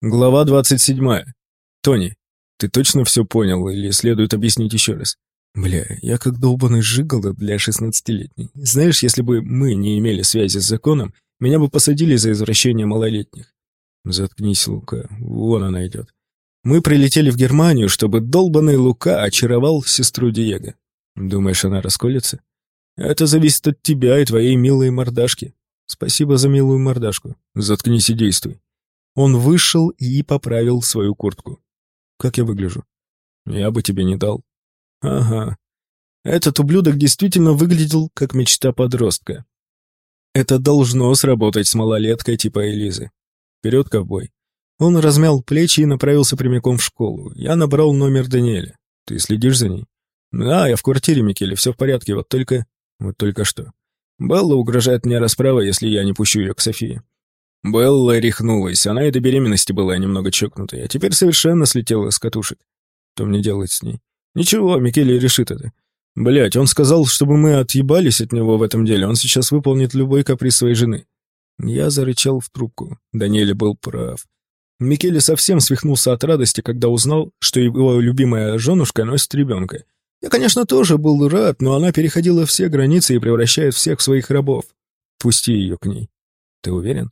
Глава 27. Тони, ты точно все понял или следует объяснить еще раз? Бля, я как долбаный жигало для шестнадцатилетней. Знаешь, если бы мы не имели связи с законом, меня бы посадили за извращение малолетних. Заткнись, Лука, вон она идет. Мы прилетели в Германию, чтобы долбаный Лука очаровал сестру Диего. Думаешь, она расколется? Это зависит от тебя и твоей милой мордашки. Спасибо за милую мордашку. Заткнись и действуй. Он вышел и поправил свою куртку. Как я выгляжу? Я бы тебе не дал. Ага. Этот ублюдок действительно выглядел как мечта подростка. Это должно сработать с малолеткой типа Элизы. Вперед, ковбой. Он размял плечи и направился прямиком в школу. Я набрал номер Даниэля. Ты следишь за ней? Да, я в квартире, Микеле, все в порядке, вот только... Вот только что. Белла угрожает мне расправой, если я не пущу ее к Софии. Белла рехнулась, она и до беременности была немного чокнутой, а теперь совершенно слетела с катушек. Что мне делать с ней? Ничего, Микеле решит это. Блять, он сказал, чтобы мы отъебались от него в этом деле, он сейчас выполнит любой каприз своей жены. Я зарычал в трубку. Даниэль был прав. Микеле совсем свихнулся от радости, когда узнал, что его любимая женушка носит ребенка. Я, конечно, тоже был рад, но она переходила все границы и превращает всех в своих рабов. Пусти ее к ней. Ты уверен?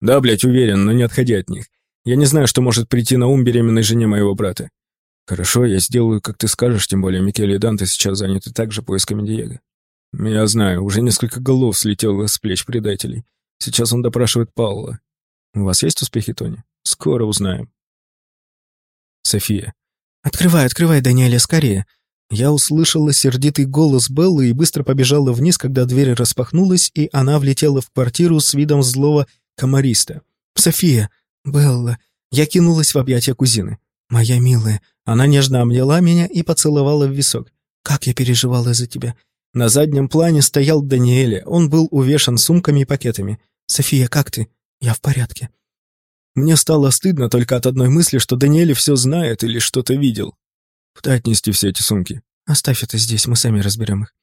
Да, блядь, уверен, но не отходи от них. Я не знаю, что может прийти на ум беременной жене моего брата. Хорошо, я сделаю, как ты скажешь, тем более Микеле и Данте сейчас заняты также поисками Диего. Я знаю, уже несколько голов слетело с плеч предателей. Сейчас он допрашивает Паула. У вас есть успехи, Тони? Скоро узнаем. София. «Открывай, открывай, Даниэля, скорее!» Я услышала сердитый голос Беллы и быстро побежала вниз, когда дверь распахнулась, и она влетела в квартиру с видом злого комариста. «София! Белла!» Я кинулась в объятия кузины. «Моя милая!» Она нежно обняла меня и поцеловала в висок. «Как я переживала за тебя!» На заднем плане стоял Даниэля. Он был увешан сумками и пакетами. «София, как ты?» «Я в порядке». Мне стало стыдно только от одной мысли, что Даниэль все знает или что-то видел. Куда отнести все эти сумки? Оставь это здесь, мы сами разберем их.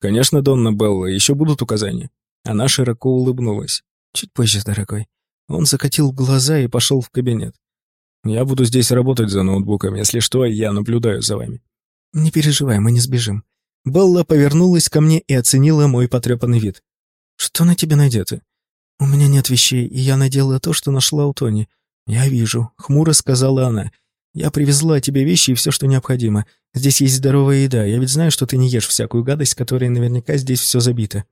Конечно, Донна Белла, еще будут указания. Она широко улыбнулась. Чуть позже, дорогой. Он закатил глаза и пошел в кабинет. Я буду здесь работать за ноутбуком. Если что, я наблюдаю за вами. Не переживай, мы не сбежим. Белла повернулась ко мне и оценила мой потрепанный вид. Что на тебе надето? У меня нет вещей, и я надела то, что нашла у Тони. Я вижу, хмуро сказала она. Я привезла тебе вещи и все, что необходимо. Здесь есть здоровая еда. Я ведь знаю, что ты не ешь всякую гадость, которой наверняка здесь все забито.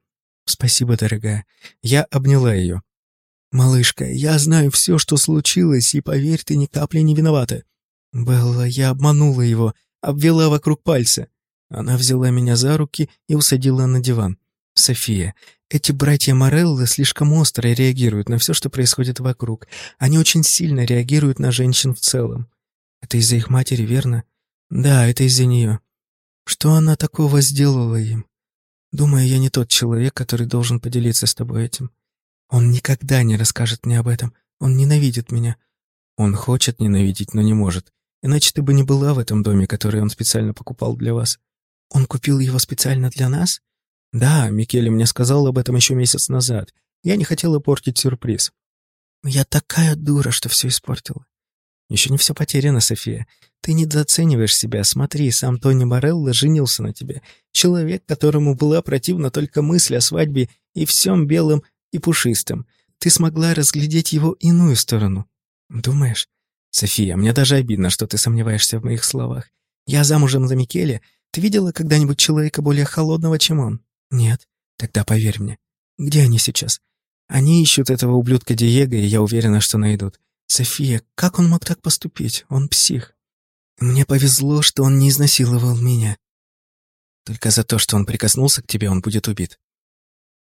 «Спасибо, дорогая». Я обняла ее. «Малышка, я знаю все, что случилось, и, поверь, ты ни капли не виновата». «Белла, я обманула его, обвела вокруг пальца». Она взяла меня за руки и усадила на диван. «София, эти братья Морелло слишком остро реагируют на все, что происходит вокруг. Они очень сильно реагируют на женщин в целом. Это из-за их матери, верно? Да, это из-за нее. Что она такого сделала им? Думаю, я не тот человек, который должен поделиться с тобой этим. Он никогда не расскажет мне об этом. Он ненавидит меня. Он хочет ненавидеть, но не может. Иначе ты бы не была в этом доме, который он специально покупал для вас. Он купил его специально для нас? Да, Микеле мне сказал об этом еще месяц назад. Я не хотела портить сюрприз. Я такая дура, что все испортила. Еще не все потеряно, София. Ты недооцениваешь себя. Смотри, сам Тони Морелло женился на тебе. Человек, которому была противна только мысль о свадьбе и всем белом и пушистом. Ты смогла разглядеть его иную сторону. Думаешь? София, мне даже обидно, что ты сомневаешься в моих словах. Я замужем за Микеле. Ты видела когда-нибудь человека более холодного, чем он? Нет. Тогда поверь мне. Где они сейчас? Они ищут этого ублюдка Диего, и я уверена, что найдут. София, как он мог так поступить? Он псих. Мне повезло, что он не изнасиловал меня. Только за то, что он прикоснулся к тебе, он будет убит.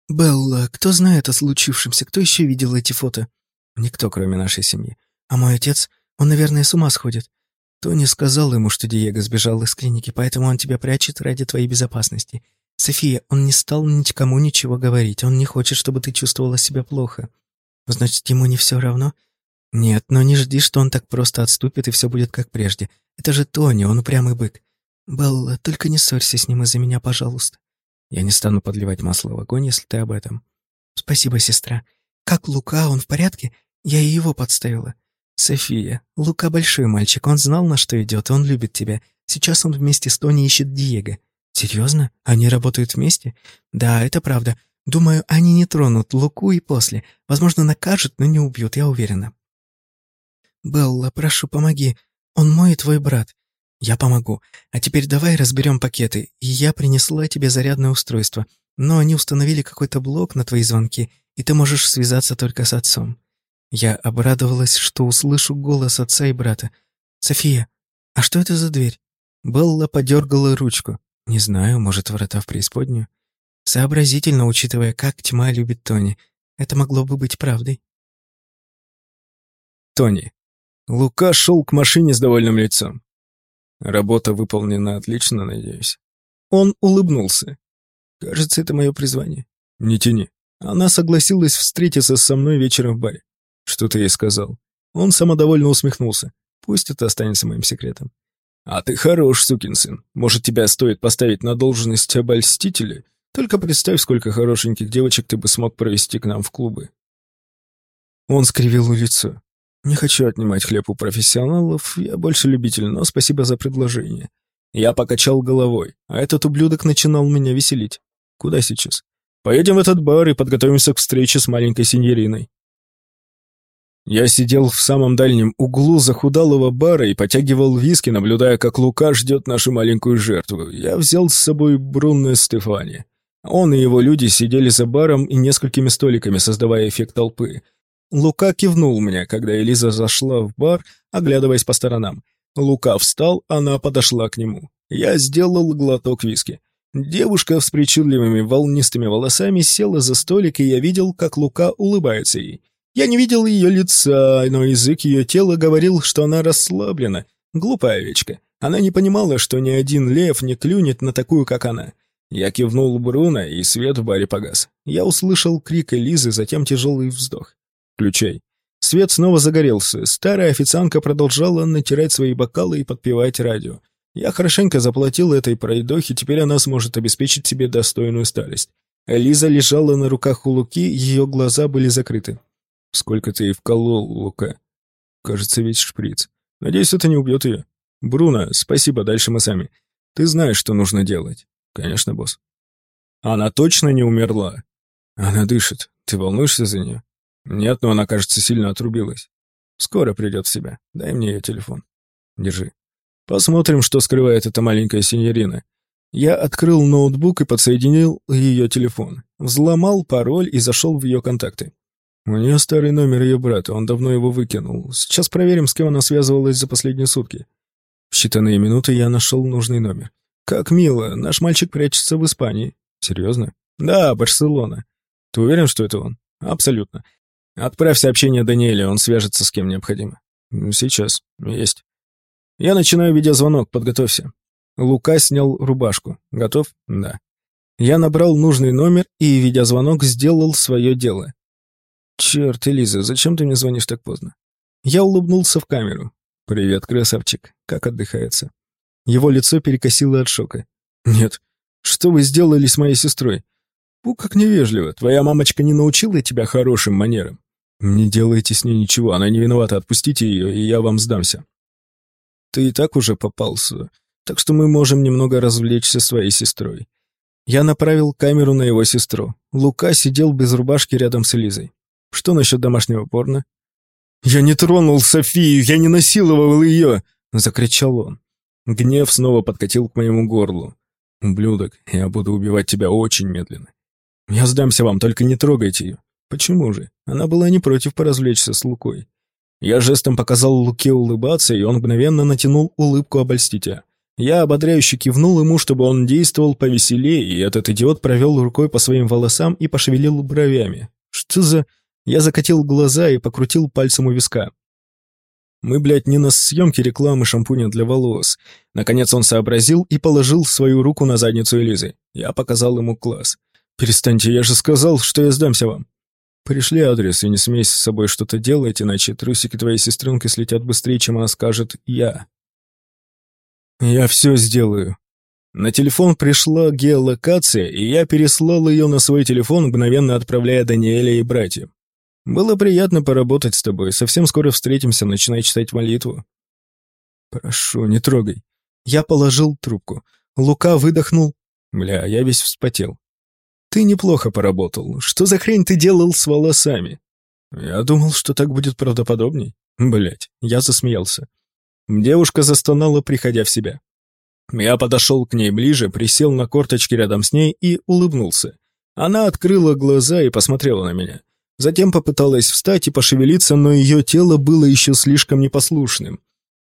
Белла, кто знает о случившемся? Кто еще видел эти фото? Никто, кроме нашей семьи. А мой отец, он, наверное, с ума сходит. Тони сказал ему, что Диего сбежал из клиники, поэтому он тебя прячет ради твоей безопасности. София, он не стал никому ничего говорить. Он не хочет, чтобы ты чувствовала себя плохо. Значит, ему не все равно? «Нет, но не жди, что он так просто отступит, и все будет как прежде. Это же Тони, он упрямый бык. Белла, только не ссорься с ним из-за меня, пожалуйста. Я не стану подливать масло в огонь, если ты об этом. Спасибо, сестра. Как Лука, он в порядке? Я и его подставила. «София, Лука большой мальчик, он знал, на что идет, он любит тебя. Сейчас он вместе с Тони ищет Диего». «Серьезно? Они работают вместе?» «Да, это правда. Думаю, они не тронут Луку и после. Возможно, накажут, но не убьют, я уверена». «Белла, прошу, помоги. Он мой и твой брат. Я помогу. А теперь давай разберем пакеты. Я принесла тебе зарядное устройство. Но они установили какой-то блок на твои звонки, и ты можешь связаться только с отцом. Я обрадовалась, что услышу голос отца и брата. «София, а что это за дверь?» Белла подергала ручку. «Не знаю, может, врата в преисподнюю?» Сообразительно, учитывая, как тьма любит Тони. Это могло бы быть правдой. Тони. Лука шел к машине с довольным лицом. Работа выполнена отлично, надеюсь. Он улыбнулся. Кажется, это мое призвание. Не тяни. Она согласилась встретиться со мной вечером в баре. Что ты ей сказал? Он самодовольно усмехнулся. Пусть это останется моим секретом. А ты хорош, сукин сын. Может, тебя стоит поставить на должность обольстителя? Только представь, сколько хорошеньких девочек ты бы смог провести к нам в клубы. Он скривил лицо. Не хочу отнимать хлеб у профессионалов, я больше любитель, но спасибо за предложение. Я покачал головой, а этот ублюдок начинал меня веселить. Куда сейчас? Поедем в этот бар и подготовимся к встрече с маленькой синьориной. Я сидел в самом дальнем углу захудалого бара и потягивал виски, наблюдая, как Лука ждет нашу маленькую жертву. Я взял с собой Бруно Стефани. Он и его люди сидели за баром и несколькими столиками, создавая эффект толпы. Лука кивнул мне, когда Элиза зашла в бар, оглядываясь по сторонам. Лука встал, она подошла к нему. Я сделал глоток виски. Девушка с причудливыми волнистыми волосами села за столик, и я видел, как Лука улыбается ей. Я не видел ее лица, но язык ее тела говорил, что она расслаблена. Глупая овечка. Она не понимала, что ни один лев не клюнет на такую, как она. Я кивнул Бруно, и свет в баре погас. Я услышал крик Элизы, затем тяжелый вздох. Включай. Свет снова загорелся. Старая официантка продолжала натирать свои бокалы и подпевать радио. Я хорошенько заплатил этой пройдохе, теперь она сможет обеспечить себе достойную старость. Элиза лежала на руках у Луки, ее глаза были закрыты. «Сколько ты ей вколол, Лука?» «Кажется, весь шприц. Надеюсь, это не убьет ее. Бруно, спасибо, дальше мы сами. Ты знаешь, что нужно делать». «Конечно, босс». «Она точно не умерла?» «Она дышит. Ты волнуешься за нее?» Нет, но она, кажется, сильно отрубилась. Скоро придет в себя. Дай мне ее телефон. Держи. Посмотрим, что скрывает эта маленькая синьорина. Я открыл ноутбук и подсоединил ее телефон. Взломал пароль и зашел в ее контакты. У нее старый номер ее брата, он давно его выкинул. Сейчас проверим, с кем она связывалась за последние сутки. В считанные минуты я нашел нужный номер. Как мило, наш мальчик прячется в Испании. Серьезно? Да, Барселона. Ты уверен, что это он? Абсолютно. Отправь сообщение Даниэле, он свяжется с кем необходимо. Сейчас. Есть. Я начинаю видеозвонок, подготовься. Лука снял рубашку. Готов? Да. Я набрал нужный номер, и видеозвонок сделал свое дело. Черт, Элиза, зачем ты мне звонишь так поздно? Я улыбнулся в камеру. Привет, красавчик. Как отдыхается? Его лицо перекосило от шока. Нет. Что вы сделали с моей сестрой? «Фу, как невежливо. Твоя мамочка не научила тебя хорошим манерам. Не делайте с ней ничего, она не виновата, отпустите ее, и я вам сдамся». «Ты и так уже попался, так что мы можем немного развлечься своей сестрой». Я направил камеру на его сестру. Лука сидел без рубашки рядом с Элизой. «Что насчет домашнего порно?» «Я не тронул Софию, я не насиловал ее!» — закричал он. Гнев снова подкатил к моему горлу. «Ублюдок, я буду убивать тебя очень медленно. «Я сдамся вам, только не трогайте ее». «Почему же? Она была не против поразвлечься с Лукой». Я жестом показал Луке улыбаться, и он мгновенно натянул улыбку обольстителя. Я ободряюще кивнул ему, чтобы он действовал повеселее, и этот идиот провел рукой по своим волосам и пошевелил бровями. «Что за...» Я закатил глаза и покрутил пальцем у виска. «Мы, блядь, не на съемке рекламы шампуня для волос». Наконец он сообразил и положил свою руку на задницу Элизы. Я показал ему класс. «Перестаньте, я же сказал, что я сдамся вам». «Пришли адрес и не смейся с собой что-то делать, иначе трусики твоей сестренки слетят быстрее, чем она скажет «я». «Я все сделаю». На телефон пришла геолокация, и я переслал ее на свой телефон, мгновенно отправляя Даниэля и братьям. Было приятно поработать с тобой. Совсем скоро встретимся, начинай читать молитву». «Прошу, не трогай». Я положил трубку. Лука выдохнул. «Бля, я весь вспотел. Ты неплохо поработал. Что за хрень ты делал с волосами?» Я думал, что так будет правдоподобней. Блять, я засмеялся. Девушка застонала, приходя в себя. Я подошел к ней ближе, присел на корточки рядом с ней и улыбнулся. Она открыла глаза и посмотрела на меня. Затем попыталась встать и пошевелиться, но ее тело было еще слишком непослушным.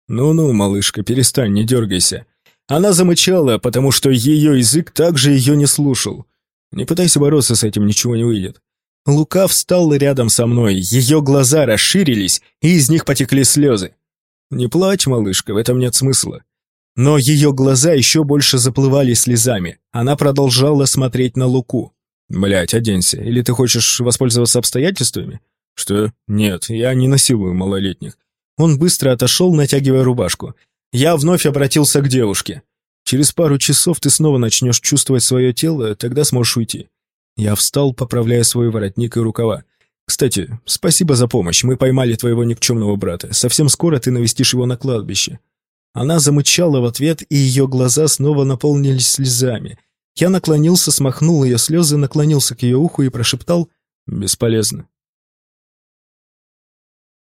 «Ну-ну, малышка, перестань, не дергайся». Она замычала, потому что ее язык также ее не слушал. «Не пытайся бороться с этим, ничего не выйдет». Лука встал рядом со мной, ее глаза расширились, и из них потекли слезы. «Не плачь, малышка, в этом нет смысла». Но ее глаза еще больше заплывали слезами. Она продолжала смотреть на Луку. «Блядь, оденься. Или ты хочешь воспользоваться обстоятельствами?» «Что? Нет, я не насилую малолетних». Он быстро отошел, натягивая рубашку. Я вновь обратился к девушке. «Через пару часов ты снова начнешь чувствовать свое тело, тогда сможешь уйти». Я встал, поправляя свой воротник и рукава. «Кстати, спасибо за помощь. Мы поймали твоего никчемного брата. Совсем скоро ты навестишь его на кладбище». Она замычала в ответ, и ее глаза снова наполнились слезами. Я наклонился, смахнул ее слезы, наклонился к ее уху и прошептал «Бесполезно.